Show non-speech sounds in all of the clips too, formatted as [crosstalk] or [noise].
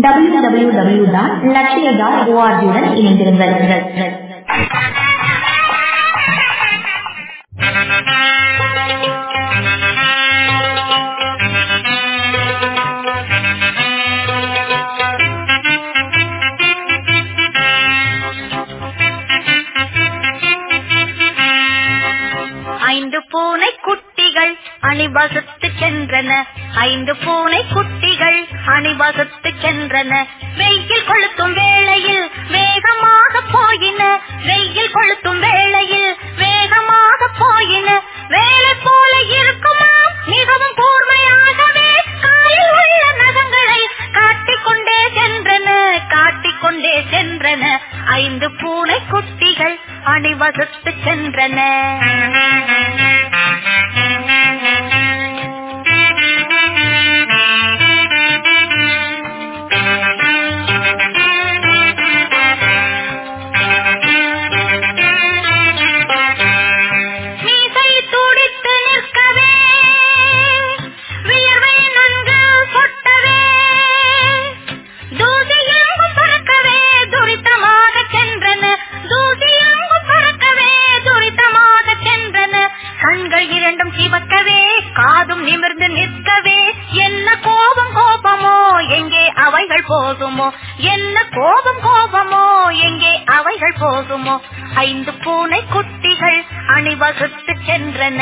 W W W dot Lakshya dot ஓஆர்ஜியுடன் இணைந்திருங்கள். ஐந்து பூனை குட்டிகள் அணிவசத்து சென்றன. ஐந்து பூனை குட்டிகள் அணிவசத்து இருக்கின்றன ஐந்து பூனை குட்டிகள் அணிவகுத்து சென்றன.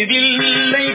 இதில்லை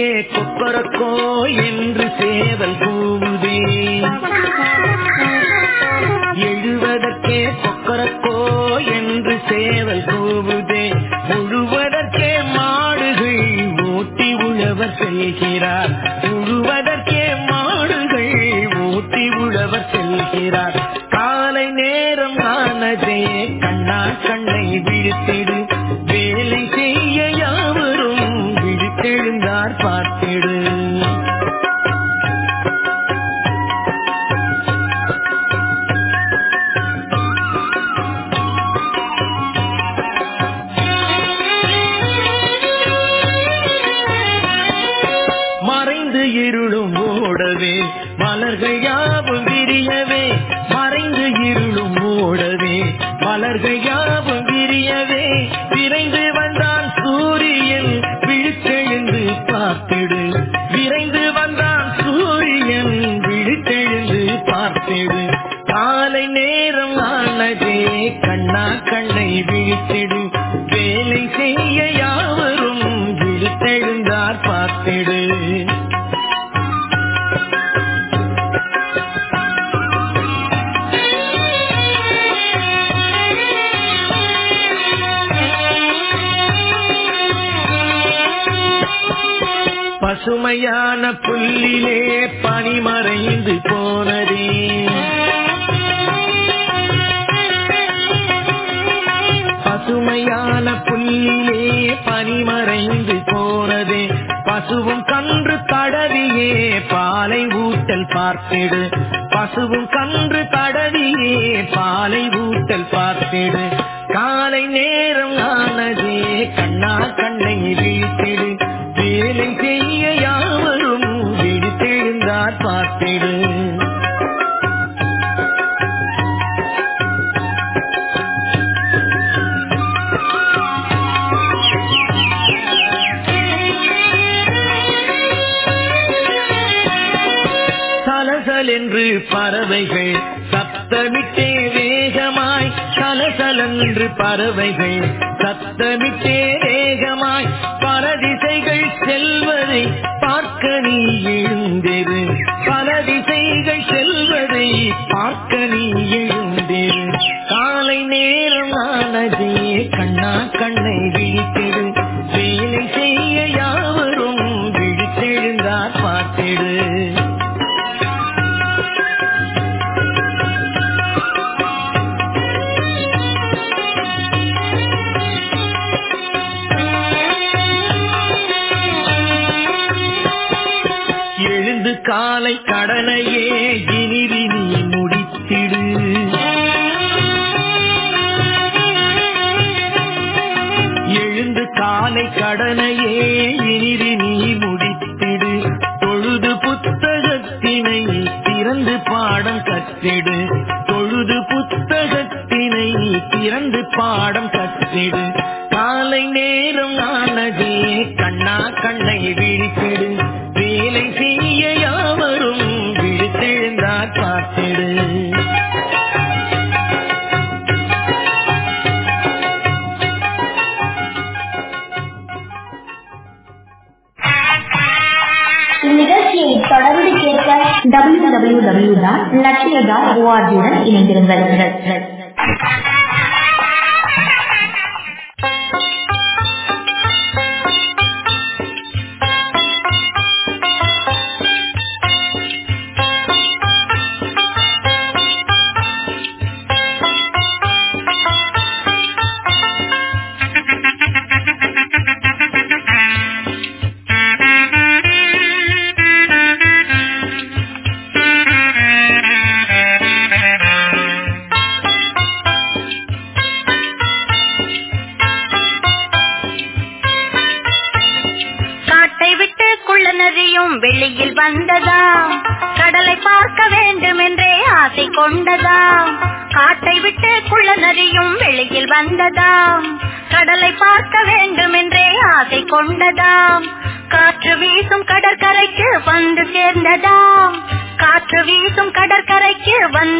எழுவதற்கே கொப்பரக்கோ என்று சேவல் கூவுதே. [laughs] எழுவதற்கே கொக்கரக்கோ விழித்தெழுந்தார் பசுமையான புல்லிலே பனிமறைந்து போனதே. பசுமையான புல்லிலே பனிமறைந்து போனதே. பசுவும் கன்று தடவியே பாலை ஊட்டல் பார்த்திடு. பசுவும் கன்று தடவியே பாலை ஊட்டல் பார்த்திடு. காலை நேரம் ஆனதே கண்ணா கண்ணை வீட்டிடு. வேலை செய்ய யாவரும் விழித்தெழுந்தார் பார்த்திடு. சலசலென்று பறவைகள் சப்தமிட்டே வேகமாய் சலசலென்று பறவைகள் சத்தமிட்டே வேகமாய் பல திசைகள் செல்வதை பார்க்க நீ எழுந்திரு பல திசைகள் செல்வதை பார்க்க நீ எழுந்திரு காலை நேரம் ஆனதே கண்ணா கண்ணை விழித்திடு கடனையே இனிதி நீ முடித்திடு. எழுந்து காலை கடனையே இனிதி நீ முடித்திடு. தொழுது புத்தகத்தினை திறந்து பாடம் கற்றிடு. தொழுது புத்தகத்தினை திறந்து பாடம் கற்றிடு. ஓஆர்ஜியுடன் இணைந்திருங்கள்.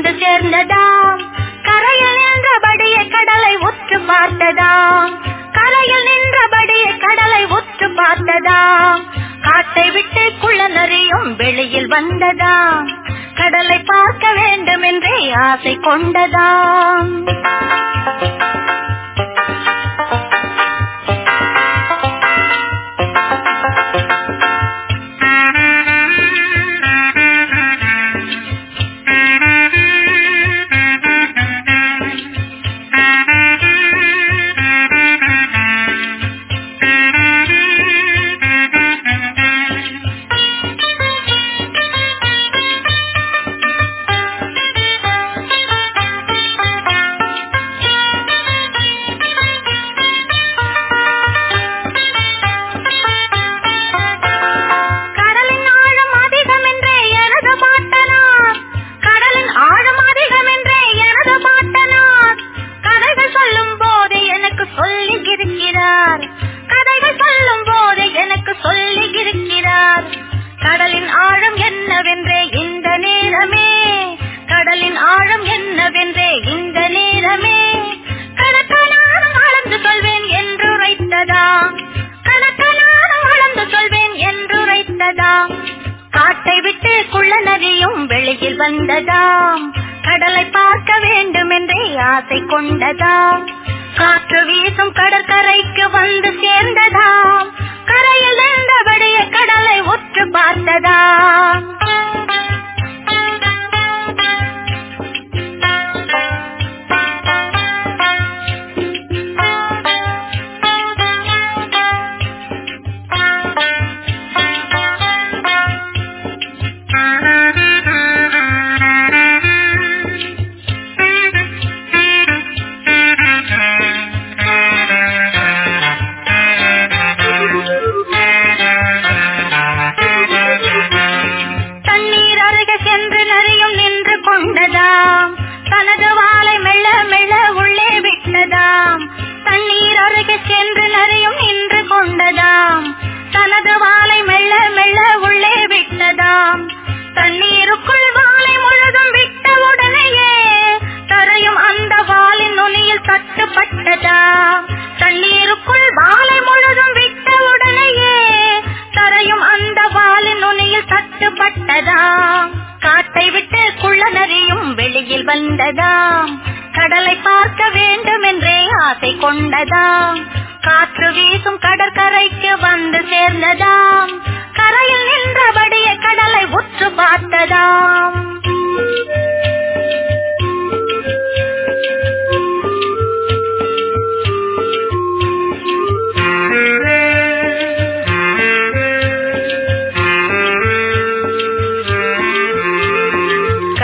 வந்து சேர்ந்ததா காற்று வீசும் கடற்கரைக்கு வந்து சேர்ந்ததாம். கரையில் இருந்தபடியே கடலை உற்று பார்த்ததாம்.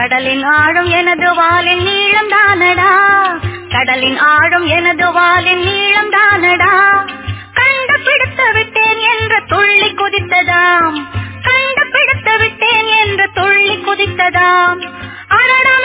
கடலின் ஆழம் எனது வாலின் நீளம் தானடா? கடலின் ஆழம் எனது வாலின் நீளம் தானடா? கண்டுபிடித்து விட்டேன் என்று துள்ளி குதித்ததாம். கண்டுபிடித்து விட்டேன் என்று துள்ளி குதித்ததாம். அடடா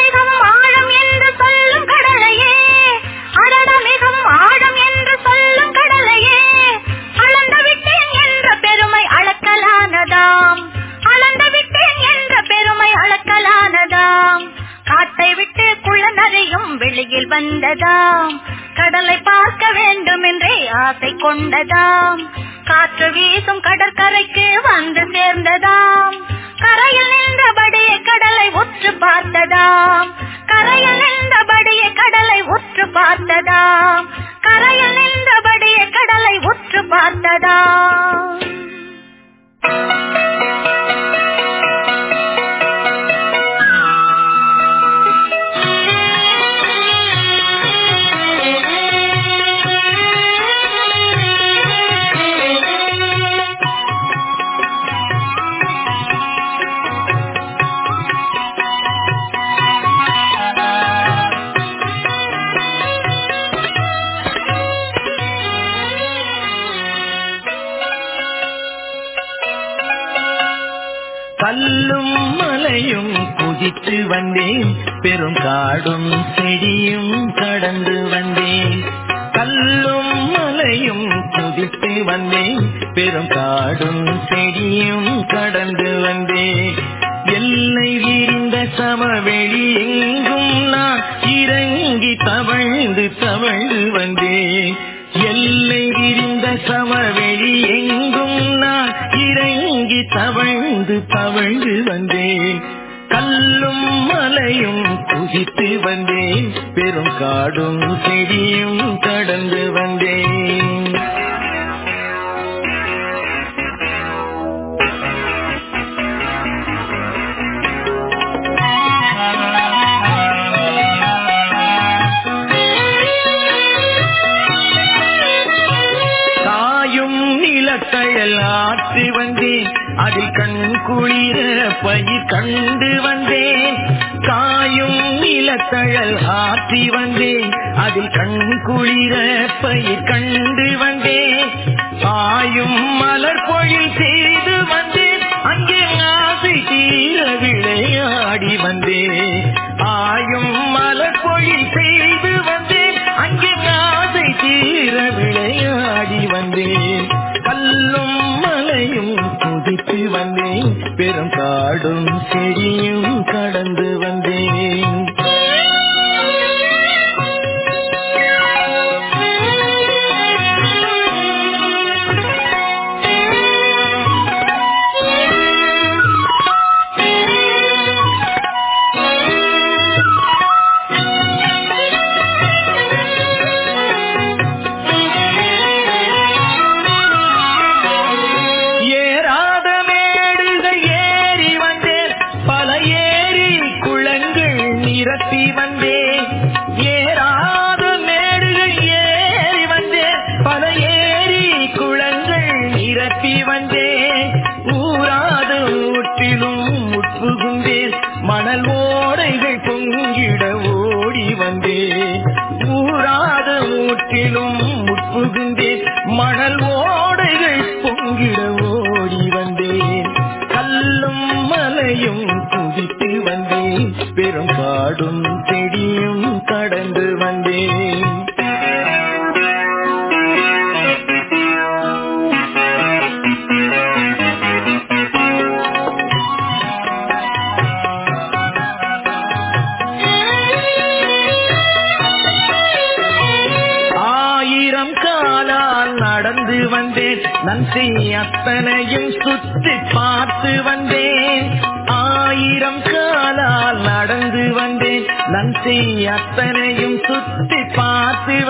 கொண்டதாம். கடலை பார்க்க வேண்டும் என்றே ஆசை கொண்டதாம். காற்று வீசும் கடற்கரைக்கு வந்து சேர்ந்ததாம். கரையில் நின்றபடியே கடலை உற்று பார்த்ததாம். கரையில் நின்றபடியே கடலை உற்று பார்த்ததாம். கரையில் நின்றபடியே கடலை உற்று பார்த்ததாம். பெரும் காடும் செடியும் கடந்து வந்தேன். கல்லும் மலையும் குதித்து வந்தேன். பெரும் காடும் செடியும் கடந்து வந்தேன். எல்லை விரிந்த சமவெளி எங்கும் நான் இறங்கி தவழ்ந்து தவழ்ந்து வந்தேன். எல்லை விரிந்த சமவெளி எங்கும் நான் இறங்கி தவழ்ந்து தவழ்ந்து வந்தேன். கல்லும் மலையும் குதித்து வந்தேன். பெரும் காடும் செடியும் கடந்து வந்தேன். அதில் கண் குளிர பயிர் கண்டு வந்தேன். காயும் நிலத்தழல் ஆற்றி வந்தேன். அதில் கண் குளிர பயிர் கண்டு வந்தேன். ஆயும் மலர் பொழில் செய்து வந்தேன். அங்கே ஆசை தீர விளையாடி வந்தேன். ஆயும் மலர் பொழில் செய்து வந்தேன். அங்கே ஆசை தீர விளையாடி வந்தேன். கல்லும் மலையும் கடந்து வந்தேன். பெரும் காடும் செடியும் கடந்து வந்தேன். சுற்றி அத்தனையும் சுற்றி பார்த்து வந்தேன். ஆயிரம் காலால் நடந்து வந்தேன். நன்றி அத்தனையும் சுற்றி பார்த்து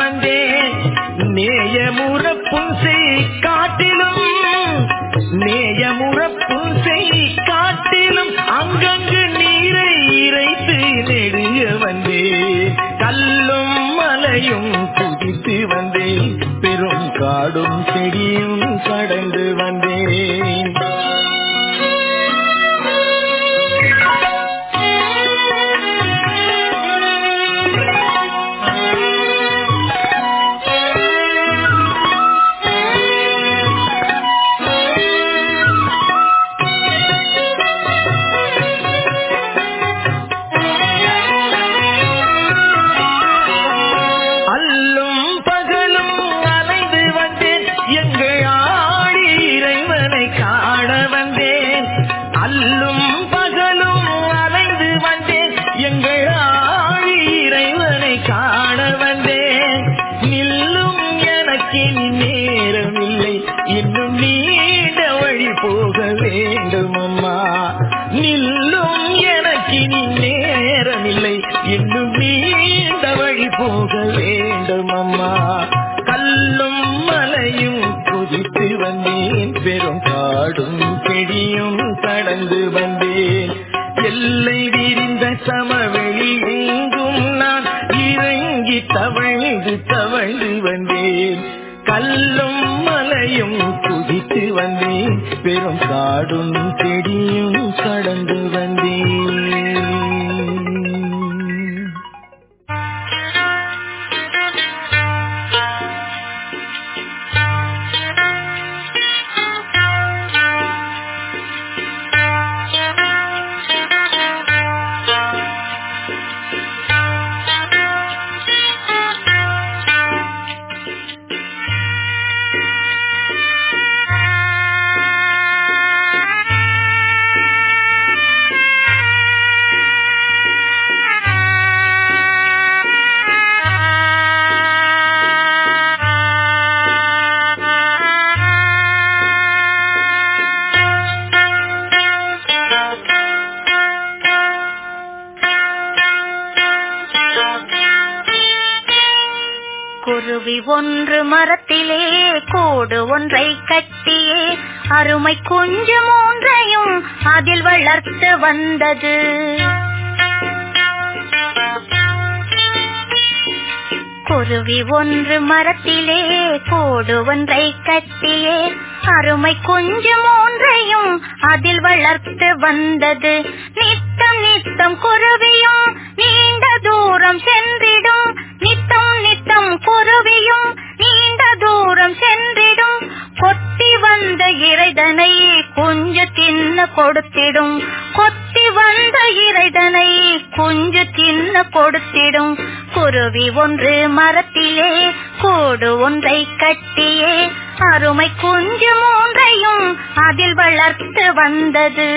ஒன்று மரத்திலே கோடு ஒன்றை கட்டியே. அருமை குஞ்சு மூன்றையும் அதில் வளர்த்து வந்தது. குருவி ஒன்று மரத்திலே கோடு ஒன்றை கட்டியே. அருமை குஞ்சு மூன்றையும் அதில் வளர்த்து வந்தது. நித்தம் நித்தம் குருவியும் நீண்ட தூரம் செல் குருவி ஒன்று மரத்திலே கூடு ஒன்றை கட்டியே. அருமை குஞ்சு மூன்றையும் அதில் வளர்த்து வந்தது.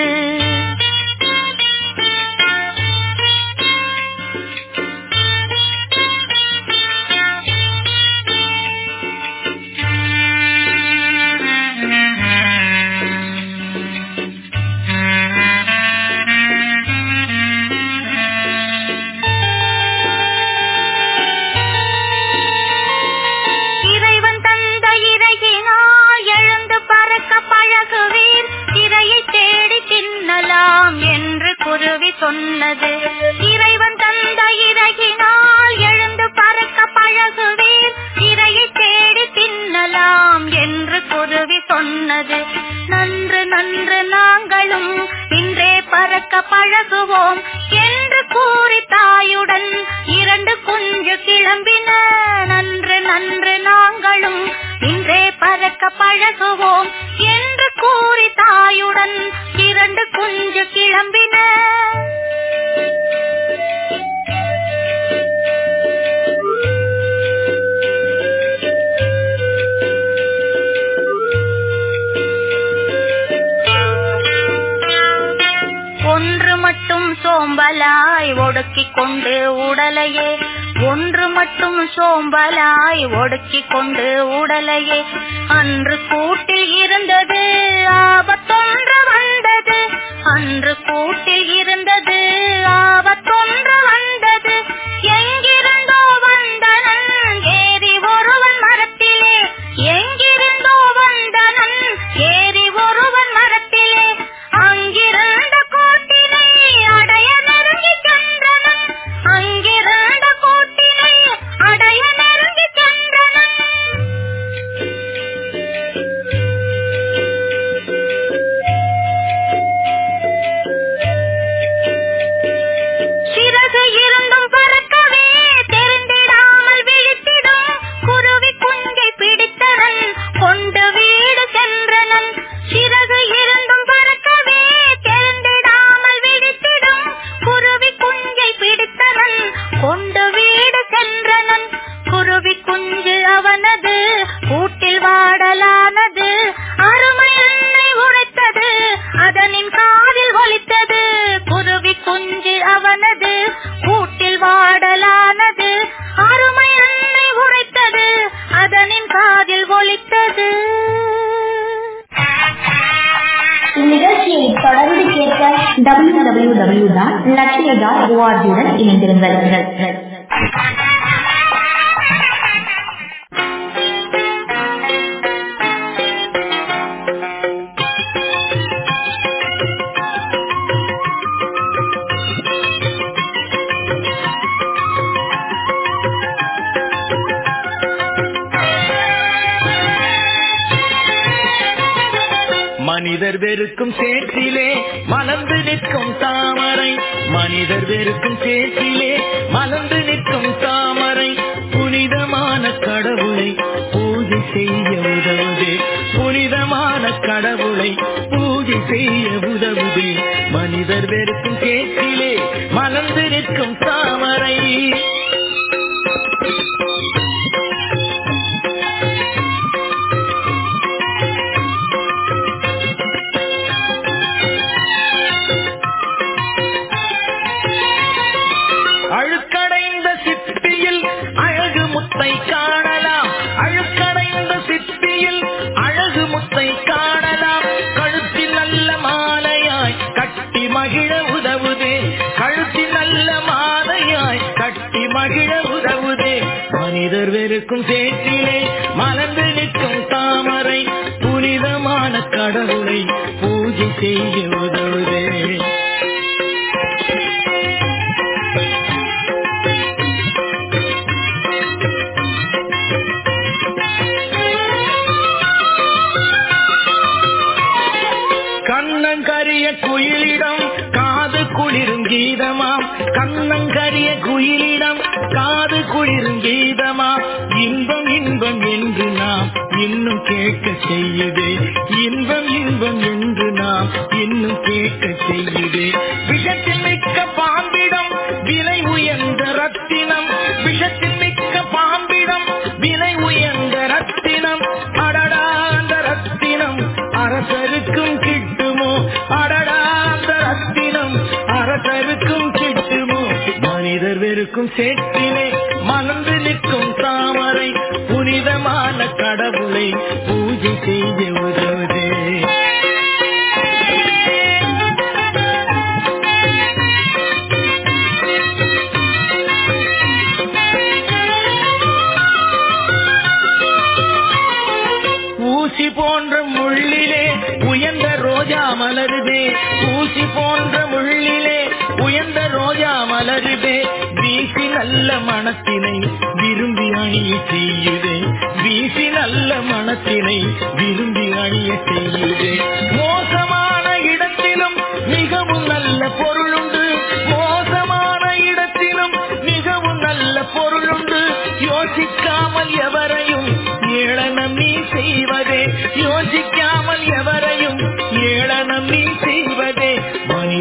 ஊசி போன்ற முள்ளிலே உயர்ந்த ரோஜா மலருதே. வீசி நல்ல மனத்தினை விரும்பி அணிய செய்யுதே. வீசி நல்ல மனத்தினை விரும்பி அணிய செய்யுதே. மோசமான இடத்திலும் மிகவும் நல்ல பொருளுண்டு. மோசமான இடத்திலும் மிகவும் நல்ல பொருளுண்டு. யோசிக்காமல் எவரையும் ஏளனம் நீ செய்வதே. யோசிக்காமல் எவரையும் ஏளனம் நீ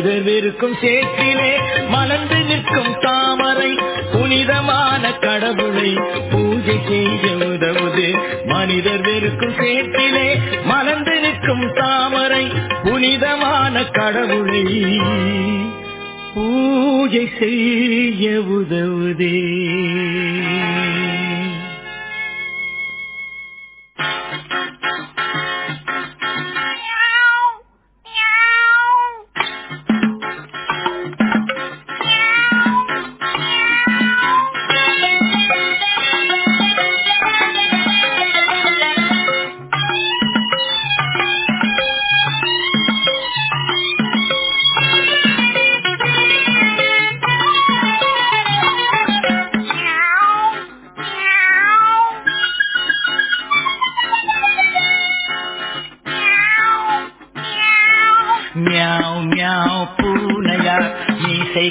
மனிதர் சேற்றிலே மலர்ந்து நிற்கும் தாமரை புனிதமான கடவுளை பூஜை செய்ய உதவுது மனிதர் வெறுக்கும் சேற்றிலே மலர்ந்து நிற்கும் தாமரை புனிதமான கடவுளை பூஜை செய்ய உதவுதே. say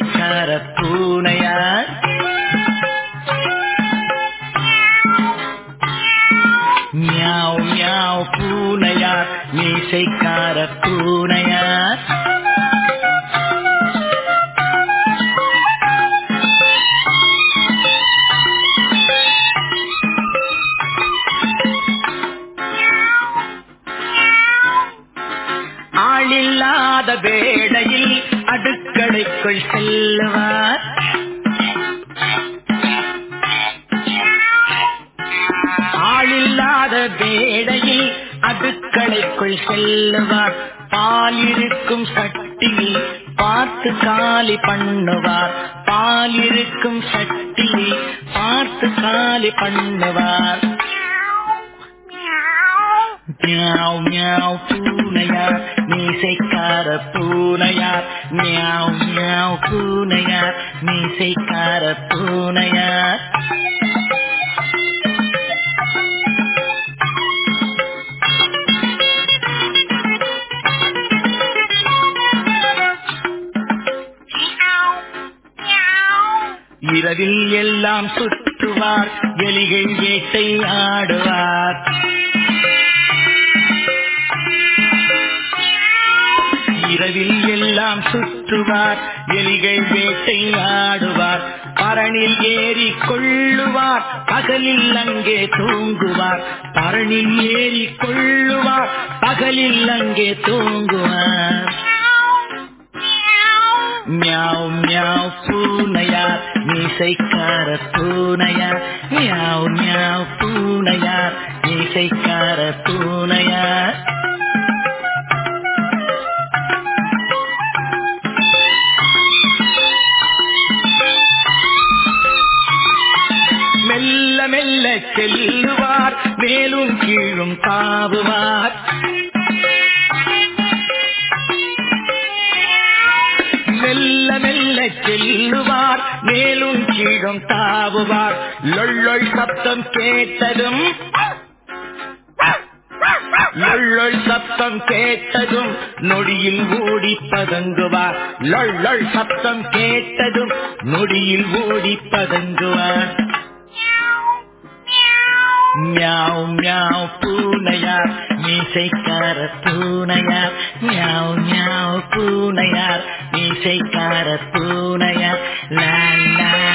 எலிகள் வேட்டை ஆடுவார் பரணில் ஏறி கொள்ளுவார் பகலில் அங்கே தூங்குவார். பரணில் ஏறி கொள்ளுவார் பகலில் அங்கே தூங்குவார். மியாவ் மியாவ் பூனையார். மீசைக்கார பூனையார். மியாவ் மியாவ் பூனையார். மீசைக்கார பூனையார். மெல்ல செல்லுவார் மேலும் கீழும் தாவுவார் மெல்ல மெல்ல செல்லுவார் மேலும் கீழும் தாவுவார் லொள்ளொள் சப்தம் கேட்டதும் லொள்ளொள் சப்தம் கேட்டதும் நொடியில் ஓடி பதங்குவார். லொள்ளொள் சப்தம் கேட்டதும் நொடியில் ஓடி பதங்குவார். மியாவ் மியாவ் பூனையார் மீசைக்கார பூனையார். மியாவ் மியாவ் பூனையார் மீசைக்கார பூனையார். லா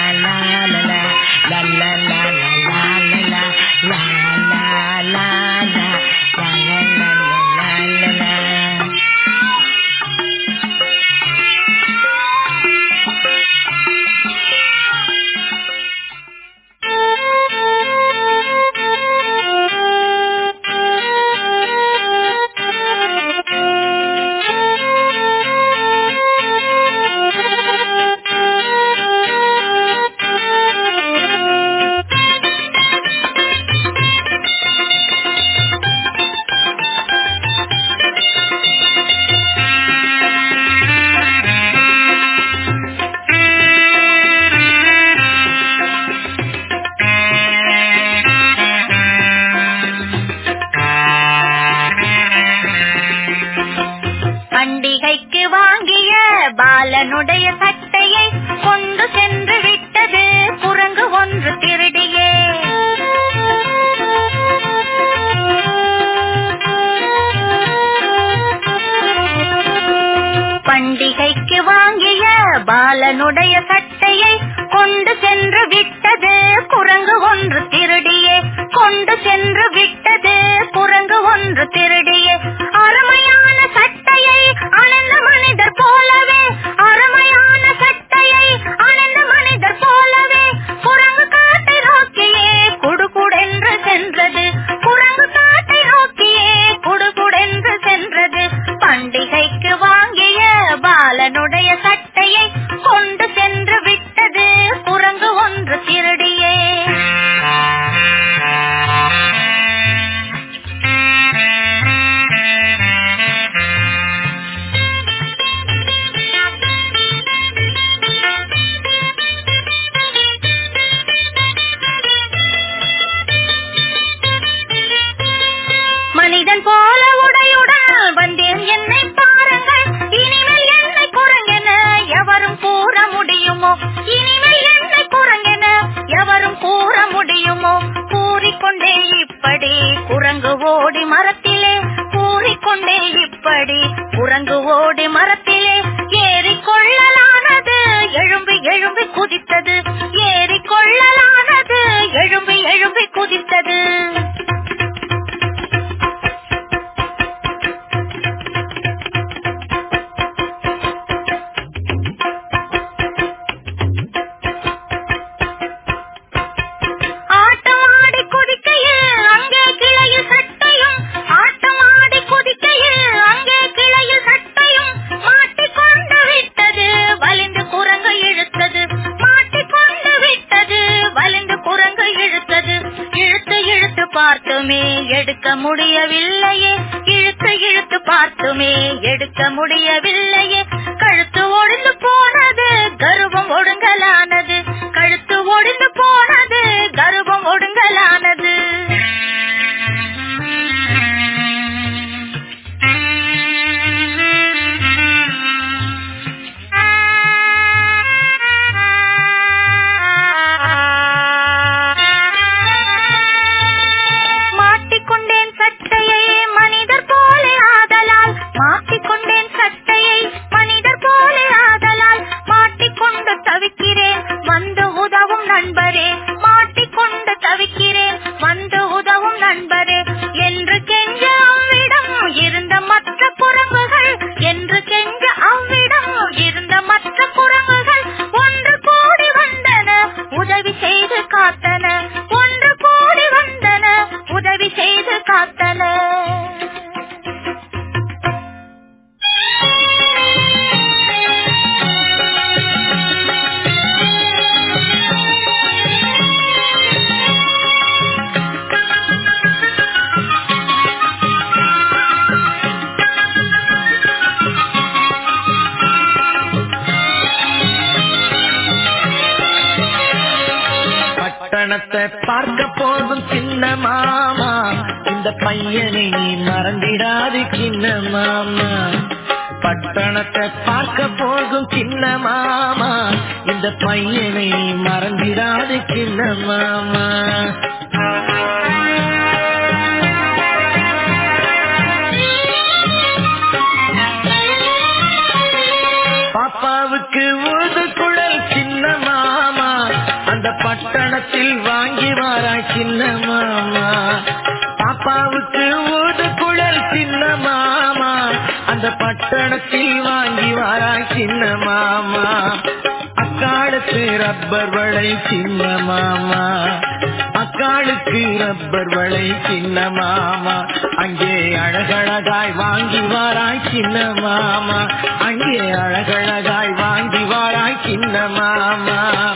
கப்பர் வளை சின்ன மாமா. அங்கே அழகழகாய் வாங்கி வாராய் சின்ன மாமா. அங்கே அழகழகாய் வாங்கி வாராய் சின்ன மாமா.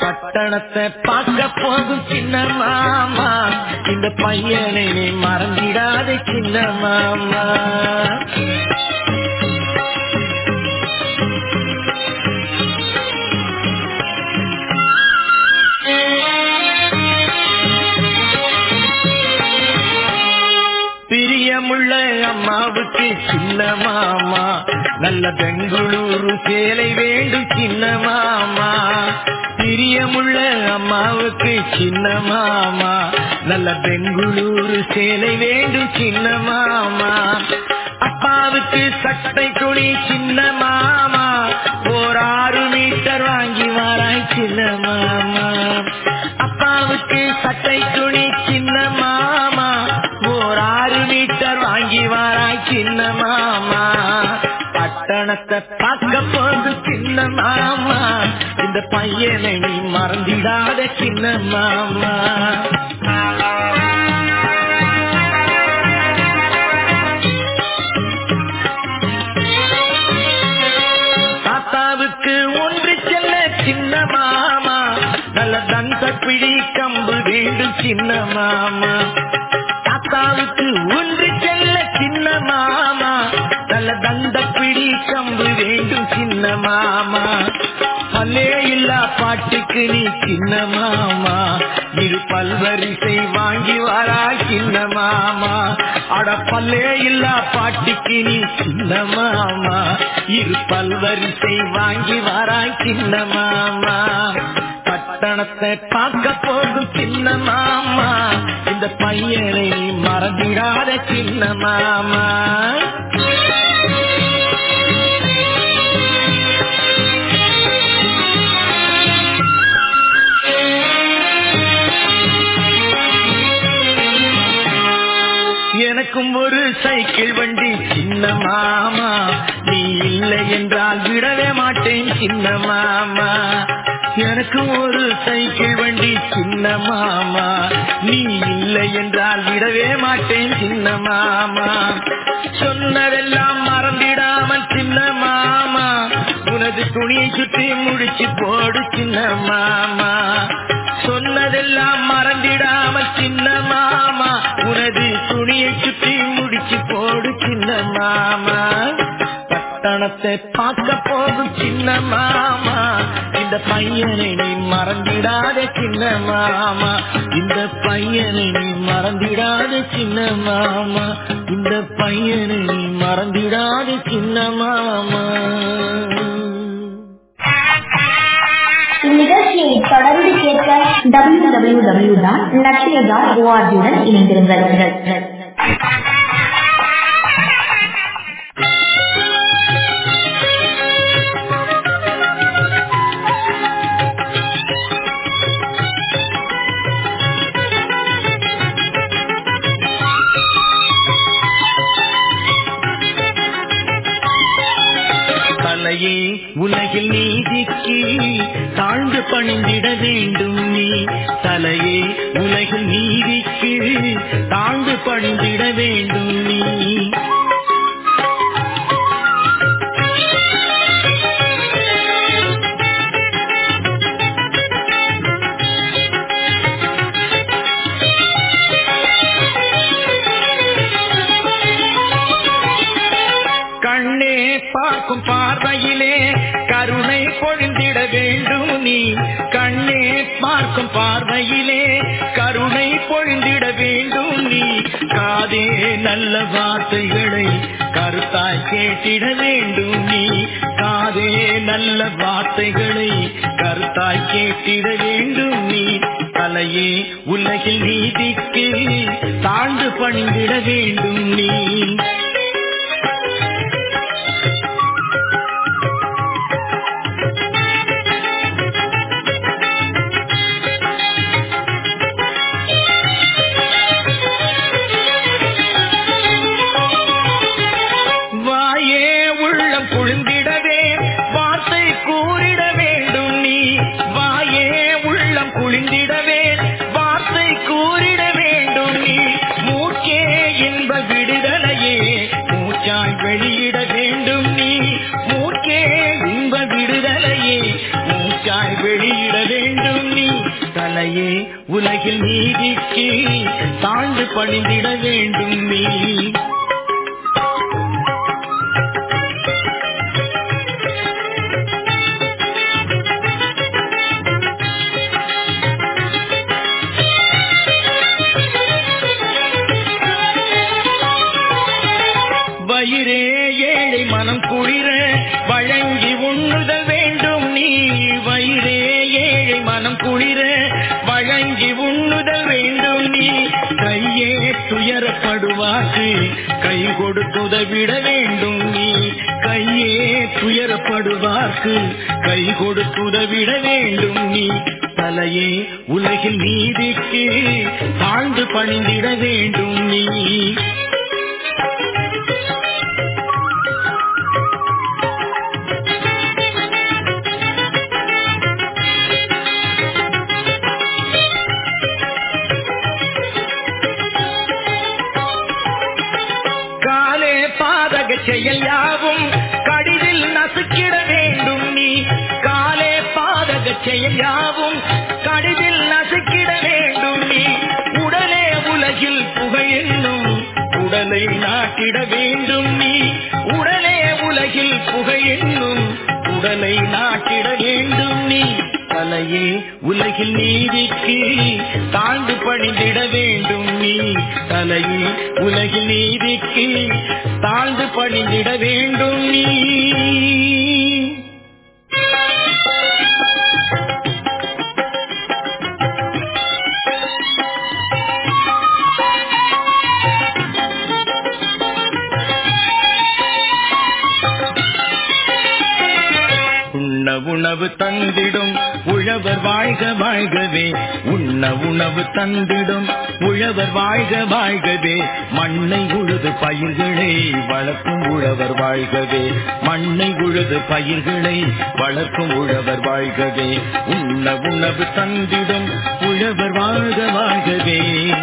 பட்டணத்தை பார்க்க போகும் சின்ன மாமா. இந்த பையனை மறந்திடாத சின்ன மாமா. முள்ள அம்மாவுக்கு சின்ன மாமா. நல்ல பெங்களூரு சேலை வேண்டும் சின்ன மாமா. பிரியமுள்ள அம்மாவுக்கு சின்ன மாமா. நல்ல பெங்களூரு சேலை வேண்டும் சின்ன மாமா. அப்பாவுக்கு சட்டை கொடி சின்ன மாமா. ஓர் ஆறு மீட்டர் வாங்கி வாராய் சின்ன மாமா. அப்பாவுக்கு சட்டை துணி சின்ன மாமா. உலகத்தை பார்க்க போது சின்ன மாமா இந்த பையனை நீ மறந்திடாத சின்ன மாமா தாத்தாவுக்கு ஒன்று செல்ல சின்ன மாமா நல்ல தந்த பிடி கம்பு வேண்டும் சின்ன மாமா நல்ல தந்த பிடி கம்பு வேண்டும் சின்ன மாமா. பல்லே இல்லா பாட்டுக்கு நீ சின்ன மாமா. இரு பல்வரிசை வாங்கி வரா சின்ன மாமா. அட பல்லே இல்லா பாட்டுக்கு நீ சின்ன மாமா. இரு பல்வரிசை வாங்கி வரா சின்ன மாமா. பட்டணத்தை பார்க்க போகும் சின்ன மாமா. இந்த பையனை மறந்துடாத சின்ன மாமா. எனக்கும் ஒரு சைக்கிள் வண்டி. சின்ன மாமா நீ இல்லை என்றால் விடவே மாட்டேன் சின்ன மாமா. எனக்கும் ஒரு சைக்கிள் வண்டி சின்ன மாமா. நீ இல்லை என்றால் விடவே மாட்டேன் சின்ன மாமா. சொன்னதெல்லாம் மறந்திடாமல் சின்ன மாமா. உனது துணியை சுற்றி முடிச்சு போடு சின்ன மாமா. சொன்னதெல்லாம் மறந்திடாமல் சின்ன மாமா உனது துணியை சுற்றி முடிச்சு போடு சின்ன மாமா. பட்டணத்தை பார்க்க போகும் சின்ன மாமா இந்த பையனை நீ மறந்திடாத சின்ன மாமா. இந்த பையனை நீ மறந்திடாத சின்ன மாமா. இந்த பையனை நீ மறந்திடாத சின்ன மாமா. இந்நிகழ்ச்சியை தொடர்ந்து கேட்க W W W dot Lakshya dot ஓஆர்ஜியுடன் இணைந்திருங்கள். உள்ளம் வார்த்தை கூறிட வேண்டும் நீ. மூக்கே இன்ப விடுதலையே மூச்சாய் வெளியிட வேண்டும் நீ. மூக்கே இன்ப விடுதலையே மூச்சாய் வெளியிட வேண்டும் நீ. தலையே உலகில் நீதிக்கு தாழ்ந்து பணிந்திட வேண்டும் நீ. உதவிட வேண்டும் நீ. தலையே உலகில் நீதிக்கு தாழ்ந்து பணிந்திட வேண்டும். விட வேண்டும் நீ. உடலே உலகில் புகையென்னும் உடலை நாட்டிட வேண்டும் நீ. தலையே உலகில் நீதிக்கு தாழ்ந்து பணிந்திட வேண்டும் நீ. தலையே உலகில் நீதிக்கு தாழ்ந்து பணிந்திட வேண்டும் நீ. உணவு தந்திடும். உழவர் வாழ்க வாழ்கவே உண்ண உணவு தந்திடும். உழவர் வாழ்க வாழ்கவே மண்ணை உழுது பயிர்களை வளர்க்கும் உழவர் வாழ்கவே. மண்ணை உழுது பயிர்களை வளர்க்கும் உழவர் வாழ்கவே. உண்ண உணவு தந்திடும். உழவர் வாழ்க வாழ்கவே.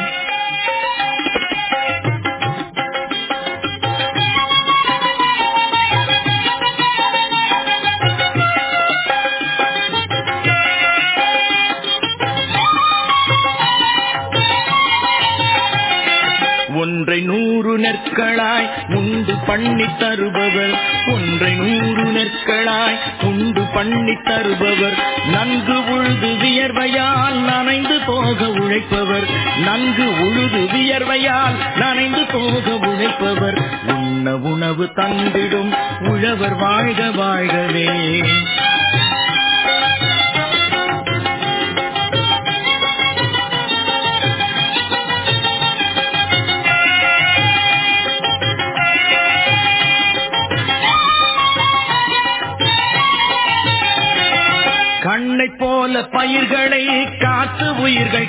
நெற்களாய் உண்டு பண்ணி தருபவர். ஒன்றை நூறு நெற்களாய் உண்டு பண்ணி தருபவர். நன்கு உழுது வியர்வையால் நனைந்து போக உழைப்பவர். நன்கு உழுது வியர்வையால் நனைந்து போக உழைப்பவர். உண்ண உணவு தந்திடும் உழவர் வாழ்க வாழ்கவே.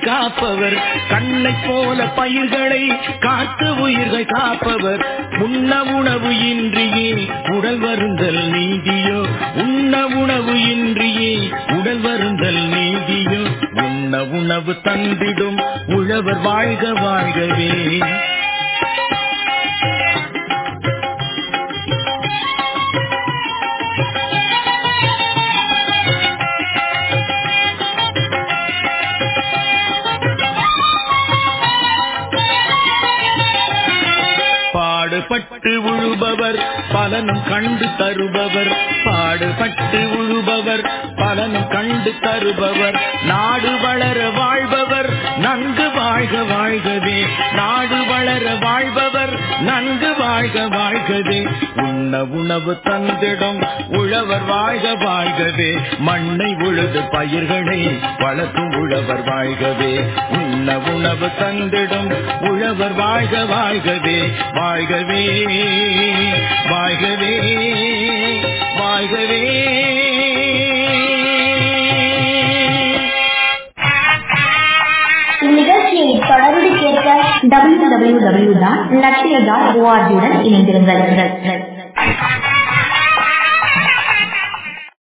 காப்பவர். கண்ணை போல பயிர்களை காத்து உயிர்கள் காப்பவர். உண்ண உணவு இன்றியே உடல் வருந்தல் நீதியோ. உண்ண உணவு இன்றியே உடல் வருந்தல் நீதியோ. உண்ண உணவு தந்திடும் உழவர் வாழ்க வாழ்கவே. பாடுபட்டு உழுபவர் பலனும் கண்டு தருபவர் பாடுபட்டு உழுபவர் பலனும் கண்டு தருபவர். நாடு வளர வாழ்பவர். நன்கு வாழ்க வாழ்கவே. நாடு வளர வாழ்பவர். நன்கு வாழ்க வாழ்கவே. உண்ண உணவு தந்திடும். உழவர் வாழ்க வாழ்கவே. மண்ணை உழுது பயிர்களை வளர்க்கும் உழவர் வாழ்கவே. உண்ண உணவு தந்திடும். உழவர் வாழ்க வாழ்கவே. வாழ்கவே. வாழ்கவே. வாழ்கவே. W W W dot Lakshya dot ஓஆர்ஜியுடன் இணைந்திருங்கள்.